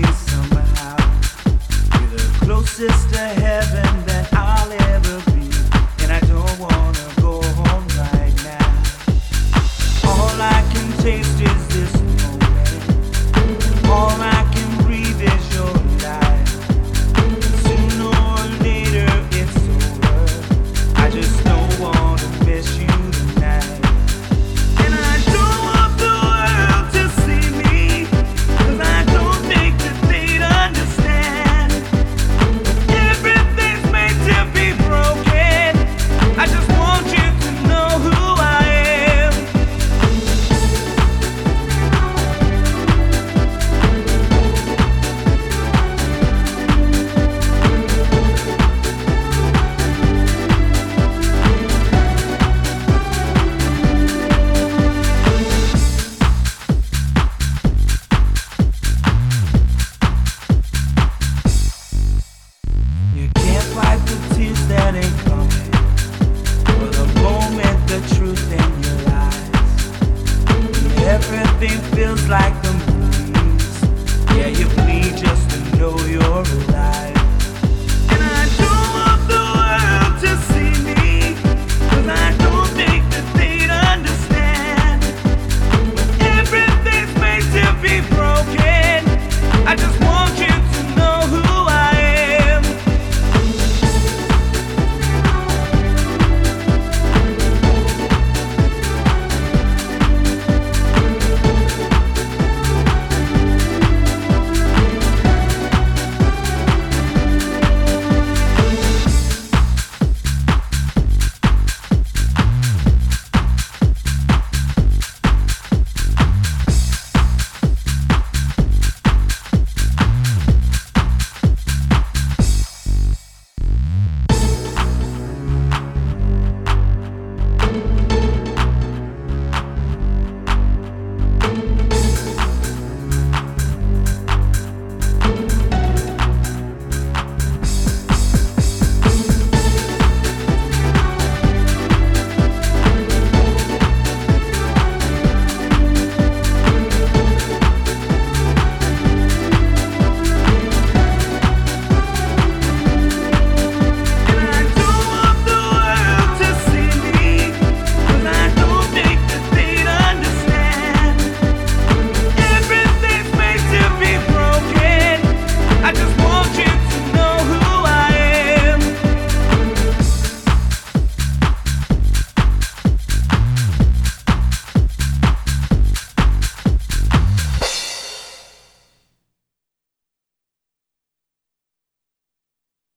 You're the Closest to heaven that I'll ever be.